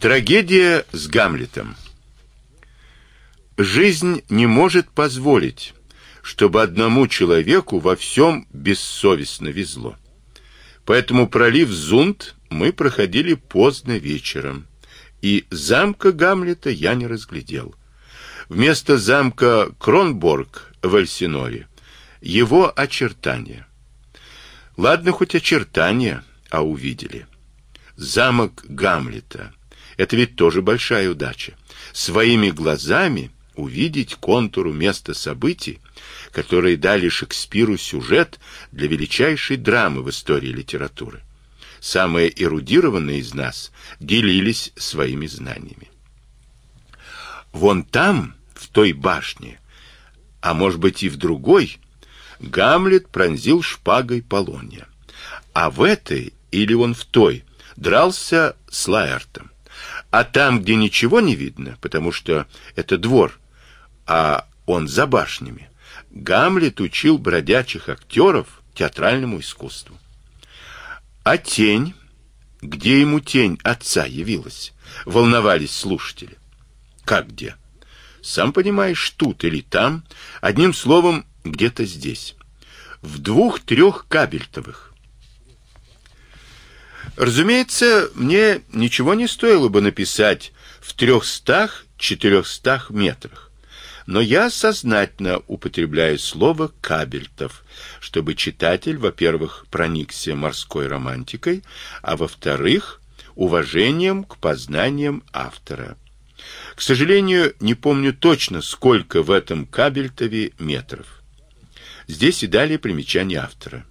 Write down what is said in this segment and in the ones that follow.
Трагедия с Гамлетом. Жизнь не может позволить, чтобы одному человеку во всем бессовестно везло. Поэтому пролив Зунд мы проходили поздно вечером, и замка Гамлета я не разглядел. Вместо замка Кронборг в Эльсиноре его очертания. Ладно хоть очертания, а увидели. Замок Гамлета это ведь тоже большая удача. Своими глазами увидеть контуру места событий, которые дали Шекспиру сюжет для величайшей драмы в истории литературы. Самые эрудированные из нас делились своими знаниями. Вон там, в той башне, а может быть и в другой, Гамлет пронзил шпагой Полония. А в этой, или он в той, дрался с Лаэртом. А там, где ничего не видно, потому что это двор, а он за башнями, Гамлет учил бродячих актеров театральному искусству. А тень, где ему тень отца явилась, волновались слушатели. Как где? Сам понимаешь, тут или там, одним словом, где-то здесь. В двух-трех кабельтовых. Разумеется, мне ничего не стоило бы написать в трехстах-четырехстах метрах. Но я сознательно употребляю слово «кабельтов», чтобы читатель, во-первых, проникся морской романтикой, а во-вторых, уважением к познаниям автора. К сожалению, не помню точно, сколько в этом кабельтове метров. Здесь и далее примечание автора.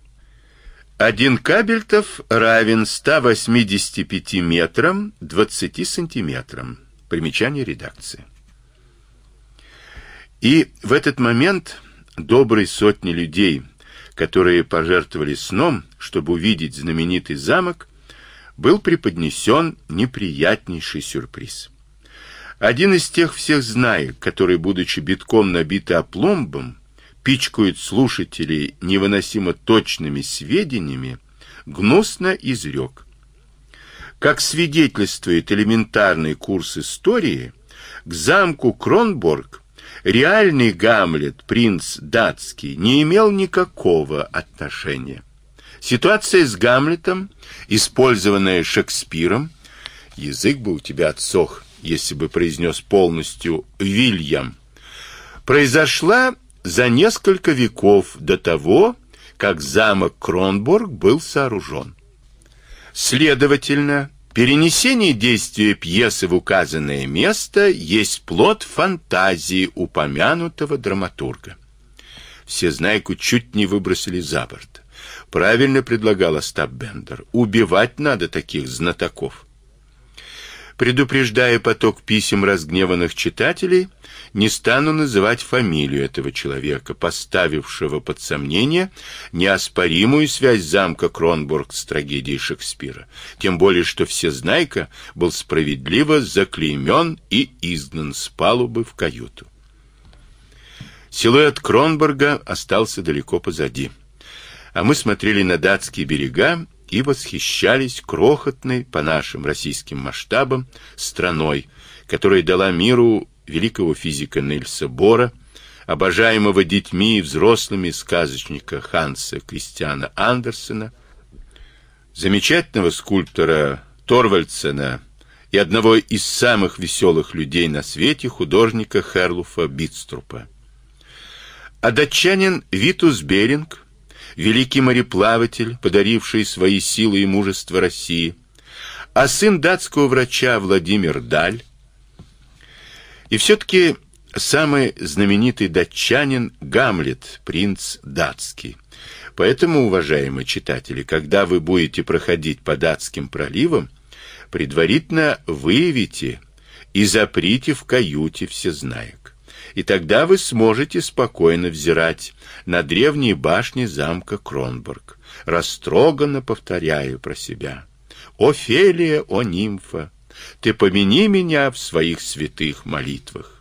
Один кабельтов равен 185 метрам 20 сантиметрам. Примечание редакции. И в этот момент доброй сотни людей, которые пожертвовали сном, чтобы увидеть знаменитый замок, был преподнесен неприятнейший сюрприз. Один из тех всех знаек, которые, будучи битком набиты опломбом, пичкают слушателей невыносимо точными сведениями, гнусно изрек. Как свидетельствует элементарный курс истории, к замку Кронборг реальный Гамлет, принц датский, не имел никакого отношения. Ситуация с Гамлетом, использованная Шекспиром, язык бы у тебя отсох, если бы произнес полностью Вильям, произошла за несколько веков до того, как замок Кронборг был сооружен. Следовательно, перенесение действия пьесы в указанное место есть плод фантазии упомянутого драматурга. Все знайку чуть не выбросили за борт. Правильно предлагал Остап Бендер. Убивать надо таких знатоков. Предупреждая поток писем разгневанных читателей, не стану называть фамилию этого человека, поставившего под сомнение неоспоримую связь замка Кронбург с трагедией Шекспира. Тем более, что всезнайка был справедливо заклеймен и изгнан с палубы в каюту. Силуэт Кронбурга остался далеко позади. А мы смотрели на датские берега и восхищались крохотной по нашим российским масштабам страной, которая дала миру великого физика Нильса Бора, обожаемого детьми и взрослыми сказочника Ханса Кристиана Андерсена, замечательного скульптора Торвальдсена и одного из самых веселых людей на свете художника Херлуфа Битструпа. А датчанин Витус Беринг великий мореплаватель, подаривший свои силы и мужество России, а сын датского врача Владимир Даль. И все-таки самый знаменитый датчанин Гамлет, принц датский. Поэтому, уважаемые читатели, когда вы будете проходить по датским проливам, предварительно выявите и заприте в каюте всезнаек и тогда вы сможете спокойно взирать на древние башни замка Кронбург, растроганно повторяю про себя. «Офелия, о нимфа, ты помяни меня в своих святых молитвах».